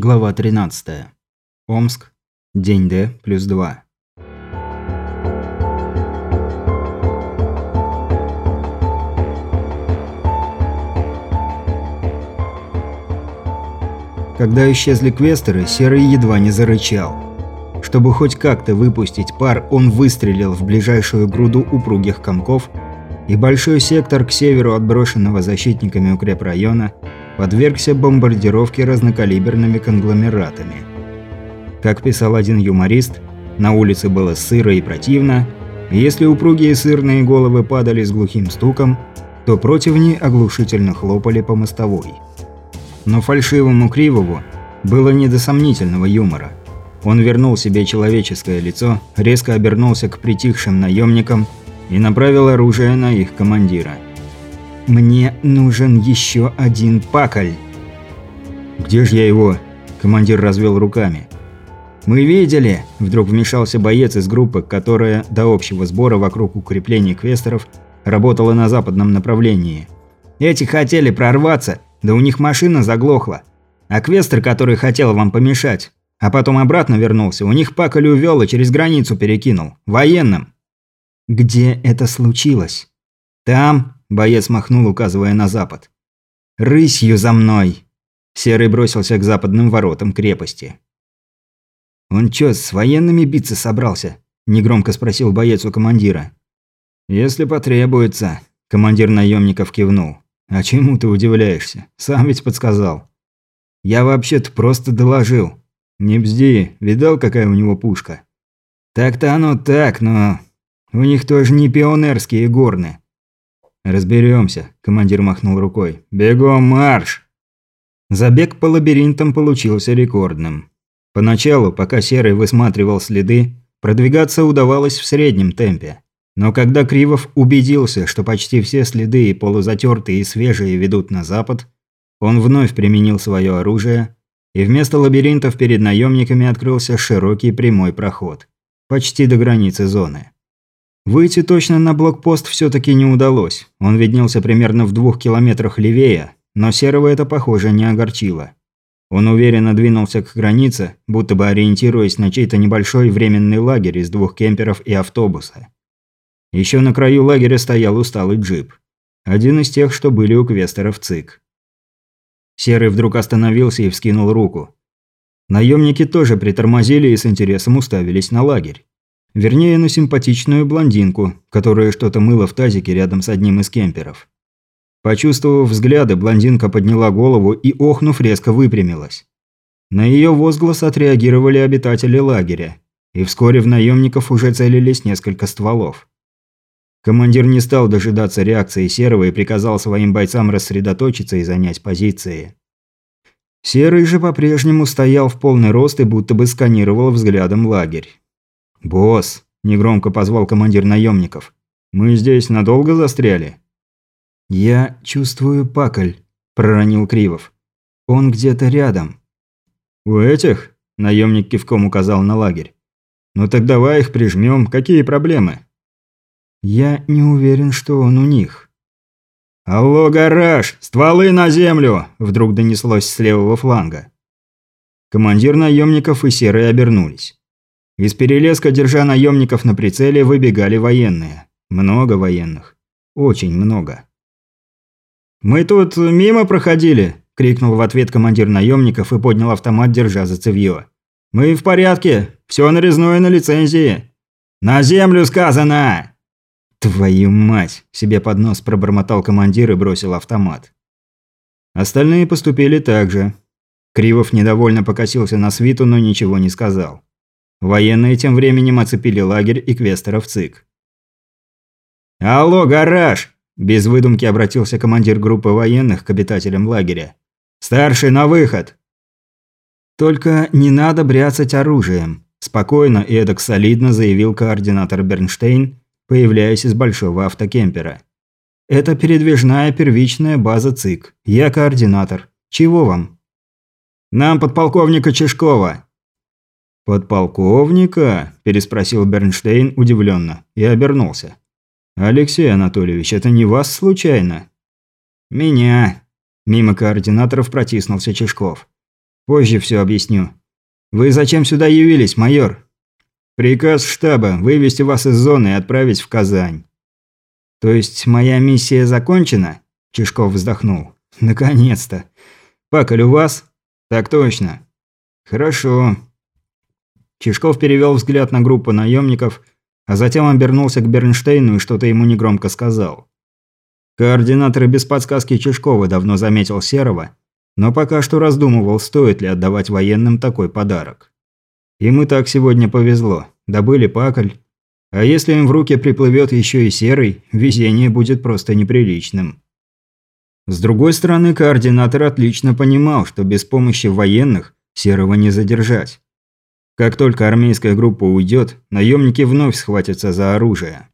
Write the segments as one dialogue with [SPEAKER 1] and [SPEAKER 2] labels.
[SPEAKER 1] Глава 13. Омск. День Д плюс 2. Когда исчезли квестеры, Серый едва не зарычал. Чтобы хоть как-то выпустить пар, он выстрелил в ближайшую груду упругих комков, и большой сектор к северу от брошенного защитниками укрепрайона подвергся бомбардировке разнокалиберными конгломератами. Как писал один юморист, на улице было сыро и противно, и если упругие сырные головы падали с глухим стуком, то противни оглушительно хлопали по мостовой. Но фальшивому Кривову было не до сомнительного юмора. Он вернул себе человеческое лицо, резко обернулся к притихшим наемникам и направил оружие на их командира – «Мне нужен еще один паколь».
[SPEAKER 2] «Где же я его?» – командир развел руками.
[SPEAKER 1] «Мы видели!» – вдруг вмешался боец из группы, которая до общего сбора вокруг укреплений квестеров работала на западном направлении. «Эти хотели прорваться, да у них машина заглохла. А квестер, который хотел вам помешать, а потом обратно вернулся, у них паколь увел и через границу перекинул. Военным». «Где это случилось?» «Там», – боец махнул, указывая на запад. «Рысью за мной!» Серый бросился к западным воротам крепости. «Он чё, с военными биться собрался?» – негромко спросил боец у командира. «Если потребуется», – командир наемников кивнул. «А чему ты удивляешься? Сам ведь подсказал». «Я вообще-то просто доложил». «Не бзди, видал, какая у него пушка?» «Так-то оно так, но... У них тоже не пионерские горны. «Разберемся», – командир махнул рукой. «Бегом марш!» Забег по лабиринтам получился рекордным. Поначалу, пока Серый высматривал следы, продвигаться удавалось в среднем темпе. Но когда Кривов убедился, что почти все следы и полузатертые и свежие ведут на запад, он вновь применил свое оружие, и вместо лабиринтов перед наемниками открылся широкий прямой проход. Почти до границы зоны. Выйти точно на блокпост все-таки не удалось. Он виднелся примерно в двух километрах левее, но Серого это, похоже, не огорчило. Он уверенно двинулся к границе, будто бы ориентируясь на чей-то небольшой временный лагерь из двух кемперов и автобуса. Еще на краю лагеря стоял усталый джип. Один из тех, что были у квестеров ЦИК. Серый вдруг остановился и вскинул руку. Наемники тоже притормозили и с интересом уставились на лагерь. Вернее, на симпатичную блондинку, которая что-то мыла в тазике рядом с одним из кемперов. Почувствовав взгляды, блондинка подняла голову и, охнув, резко выпрямилась. На ее возглас отреагировали обитатели лагеря, и вскоре в наемников уже целились несколько стволов. Командир не стал дожидаться реакции Серого и приказал своим бойцам рассредоточиться и занять позиции. Серый же по-прежнему стоял в полный рост и будто бы сканировал взглядом лагерь. «Босс», – негромко позвал командир наемников, – «мы здесь надолго застряли?» «Я чувствую пакль», – проронил Кривов. «Он где-то рядом». «У этих?» – наемник кивком указал на лагерь. «Ну так давай их прижмем. Какие проблемы?» «Я не уверен, что он у них». «Алло, гараж! Стволы на землю!» – вдруг донеслось с левого фланга. Командир наемников и Серый обернулись. Из перелеска, держа наемников на прицеле, выбегали военные. Много военных. Очень много. «Мы тут мимо проходили!» – крикнул в ответ командир наемников и поднял автомат, держа за цевьё. «Мы в порядке. Все нарезное на лицензии». «На землю сказано!» «Твою мать!» – себе под нос пробормотал командир и бросил автомат. Остальные поступили так же. Кривов недовольно покосился на свиту, но ничего не сказал. Военные тем временем оцепили лагерь и квестеров ЦИК. «Алло, гараж!» – без выдумки обратился командир группы военных к обитателям лагеря. «Старший, на выход!» «Только не надо бряцать оружием», – спокойно и эдак солидно заявил координатор Бернштейн, появляясь из большого автокемпера. «Это передвижная первичная база ЦИК. Я координатор. Чего вам?» «Нам подполковника Чешкова»,
[SPEAKER 2] «Подполковника?» – переспросил Бернштейн удивленно и обернулся. «Алексей Анатольевич, это не вас случайно?»
[SPEAKER 1] «Меня». Мимо координаторов протиснулся Чешков. Позже все объясню. Вы зачем сюда явились, майор? Приказ штаба вывести вас из зоны и отправить в Казань. То есть моя миссия закончена? Чешков вздохнул. Наконец-то. Пакаль у вас? Так точно. Хорошо. Чешков перевел взгляд на группу наемников, а затем обернулся к Бернштейну и что-то ему негромко сказал. Координатор без подсказки Чешкова давно заметил Серого но пока что раздумывал, стоит ли отдавать военным такой подарок. Им и так сегодня повезло, добыли пакль, а если им в руки приплывет еще и серый, везение будет просто неприличным. С другой стороны, координатор отлично понимал, что без помощи военных серого не задержать. Как только армейская группа уйдет, наемники вновь схватятся за оружие.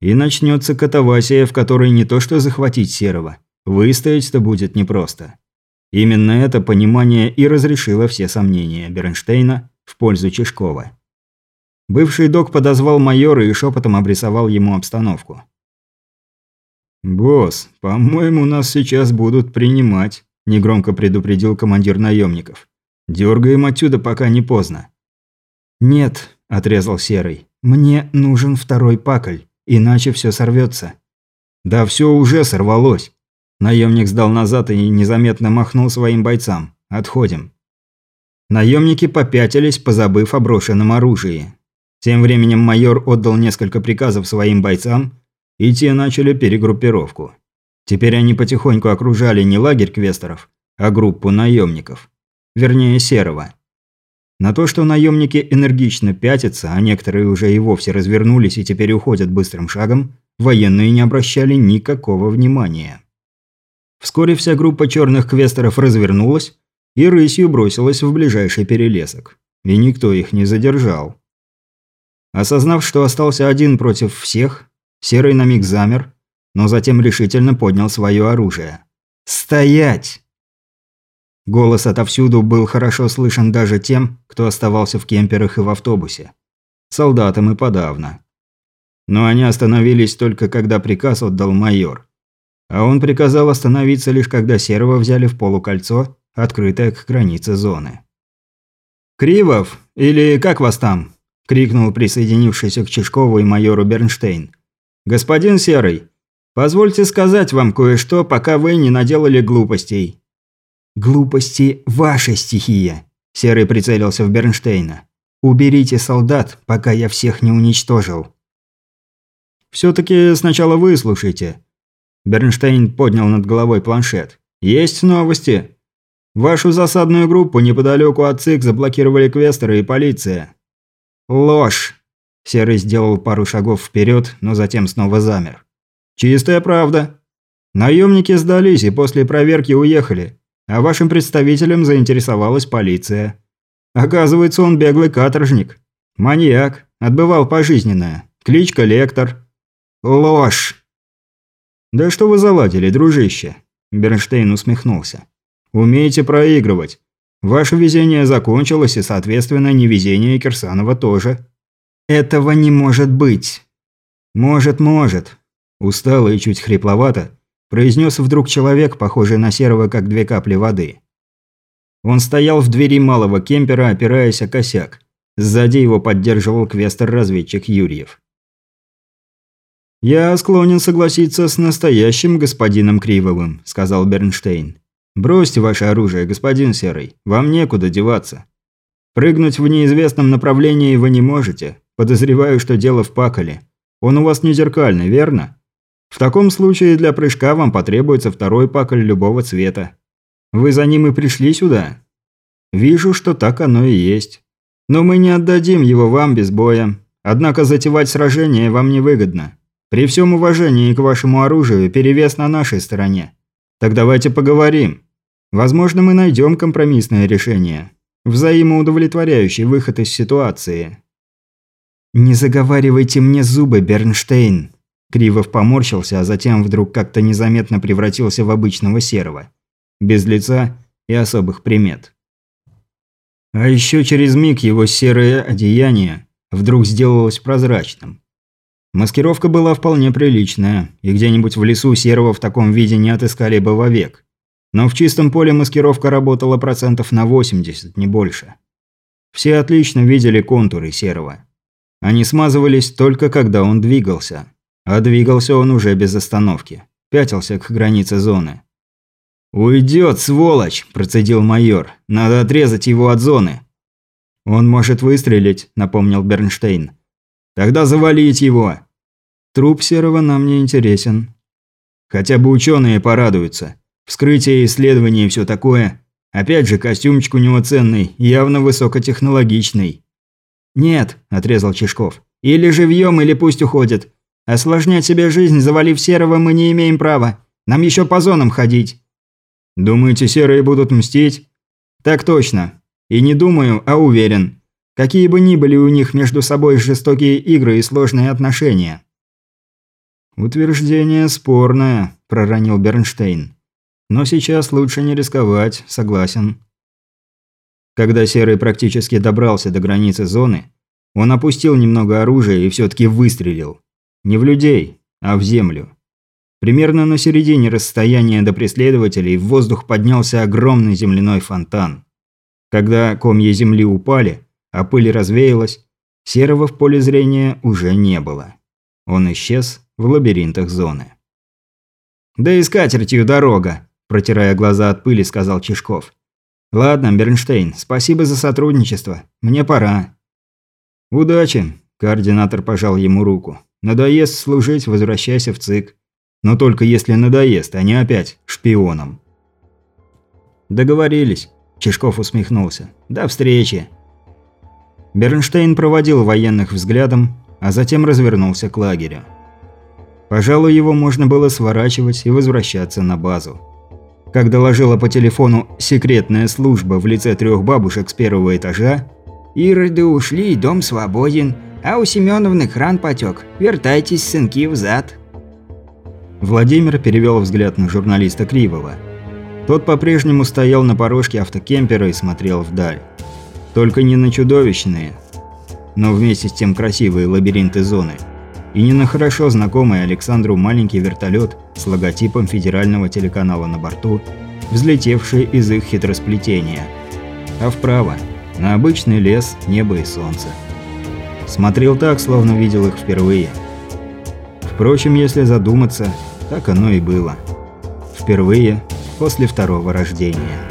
[SPEAKER 1] И начнется катавасия, в которой не то что захватить серого, Выстоять-то будет непросто. Именно это понимание и разрешило все сомнения Бернштейна в пользу Чешкова. Бывший док подозвал майора и шепотом обрисовал ему обстановку. «Босс, по-моему, нас сейчас будут принимать», – негромко предупредил командир наемников. «Дергаем отсюда, пока не поздно». «Нет», – отрезал Серый, – «мне нужен второй пакль, иначе все сорвется». «Да все уже сорвалось. Наемник сдал назад и незаметно махнул своим бойцам. «Отходим». Наемники попятились, позабыв о брошенном оружии. Тем временем майор отдал несколько приказов своим бойцам, и те начали перегруппировку. Теперь они потихоньку окружали не лагерь квесторов, а группу наемников. Вернее, серого. На то, что наемники энергично пятятся, а некоторые уже и вовсе развернулись и теперь уходят быстрым шагом, военные не обращали никакого внимания. Вскоре вся группа черных квесторов развернулась и рысью бросилась в ближайший перелесок. И никто их не задержал. Осознав, что остался один против всех, Серый на миг замер, но затем решительно поднял свое оружие. «Стоять!» Голос отовсюду был хорошо слышен даже тем, кто оставался в кемперах и в автобусе. Солдатам и подавно. Но они остановились только когда приказ отдал майор. А он приказал остановиться лишь когда Серого взяли в полукольцо, открытое к границе зоны. «Кривов! Или как вас там?» – крикнул присоединившийся к Чешкову и майору Бернштейн. «Господин Серый, позвольте сказать вам кое-что, пока вы не наделали глупостей». «Глупости – ваша стихия», – Серый прицелился в Бернштейна. «Уберите солдат, пока я всех не уничтожил». «Все-таки сначала выслушайте», Бернштейн поднял над головой планшет. «Есть новости. Вашу засадную группу неподалеку от ЦИК заблокировали квестеры и полиция». «Ложь!» Серый сделал пару шагов вперед, но затем снова замер. «Чистая правда. Наемники сдались и после проверки уехали, а вашим представителем заинтересовалась полиция. Оказывается, он беглый каторжник. Маньяк. Отбывал пожизненное. Кличка Лектор». «Ложь!» «Да что вы заладили, дружище?» Бернштейн усмехнулся. «Умеете проигрывать. Ваше везение закончилось, и, соответственно, невезение Кирсанова тоже». «Этого не может быть». «Может, может». Устало и чуть хрипловато произнес вдруг человек, похожий на серого, как две капли воды. Он стоял в двери малого кемпера, опираясь о косяк. Сзади его поддерживал квестер-разведчик Юрьев. «Я склонен согласиться с настоящим господином Кривовым», – сказал Бернштейн. «Бросьте ваше оружие, господин Серый. Вам некуда деваться. Прыгнуть в неизвестном направлении вы не можете. Подозреваю, что дело в паколе. Он у вас не зеркальный, верно? В таком случае для прыжка вам потребуется второй паколь любого цвета. Вы за ним и пришли сюда? Вижу, что так оно и есть. Но мы не отдадим его вам без боя. Однако затевать сражение вам невыгодно. При всем уважении к вашему оружию перевес на нашей стороне. Так давайте поговорим. Возможно, мы найдем компромиссное решение. Взаимоудовлетворяющий выход из ситуации. «Не заговаривайте мне зубы, Бернштейн!» Кривов поморщился, а затем вдруг как-то незаметно превратился в обычного серого. Без лица и особых примет. А еще через миг его серое одеяние вдруг сделалось прозрачным. Маскировка была вполне приличная, и где-нибудь в лесу серого в таком виде не отыскали бы вовек. Но в чистом поле маскировка работала процентов на 80, не больше. Все отлично видели контуры Серого. Они смазывались только когда он двигался. А двигался он уже без остановки. Пятился к границе зоны. «Уйдет, сволочь!» – процедил майор. «Надо отрезать его от зоны». «Он может выстрелить», – напомнил Бернштейн. «Тогда завалить его!» «Труп Серого нам не интересен». «Хотя бы ученые порадуются. Вскрытие, исследование и все такое. Опять же, костюмчик у него ценный, явно высокотехнологичный». «Нет», – отрезал Чешков. «Или живьем, или пусть уходит. Осложнять себе жизнь, завалив Серого, мы не имеем права. Нам еще по зонам ходить». «Думаете, серые будут мстить?» «Так точно. И не думаю, а уверен. Какие бы ни были у них между собой жестокие игры и сложные отношения». «Утверждение спорное», – проронил Бернштейн. «Но сейчас лучше не рисковать, согласен». Когда Серый практически добрался до границы зоны, он опустил немного оружия и все-таки выстрелил. Не в людей, а в землю. Примерно на середине расстояния до преследователей в воздух поднялся огромный земляной фонтан. Когда комья земли упали, а пыль развеялась, серого в поле зрения уже не было. Он исчез в лабиринтах зоны. «Да и скатертью дорога», – протирая глаза от пыли, сказал Чешков. «Ладно, Бернштейн, спасибо за сотрудничество. Мне пора». «Удачи», – координатор пожал ему руку. «Надоест служить, возвращайся в ЦИК. Но только если надоест, а не опять шпионом. Договорились. Чешков усмехнулся. До встречи. Бернштейн проводил военных взглядом, а затем развернулся к лагерю. Пожалуй, его можно было сворачивать и возвращаться на базу. Как доложила по телефону секретная служба в лице трех бабушек с первого этажа, «Ироды ушли, дом свободен, а у Семеновны кран потек. Вертайтесь, сынки, взад». Владимир перевел взгляд на журналиста Кривого. Тот по-прежнему стоял на порожке автокемпера и смотрел вдаль. Только не на чудовищные, но вместе с тем красивые лабиринты зоны. И не на хорошо знакомый Александру маленький вертолет с логотипом федерального телеканала на борту, взлетевший из их хитросплетения. А вправо – на обычный лес, небо и солнце. Смотрел так, словно видел их впервые – Впрочем, если задуматься, так оно и было. Впервые после второго рождения.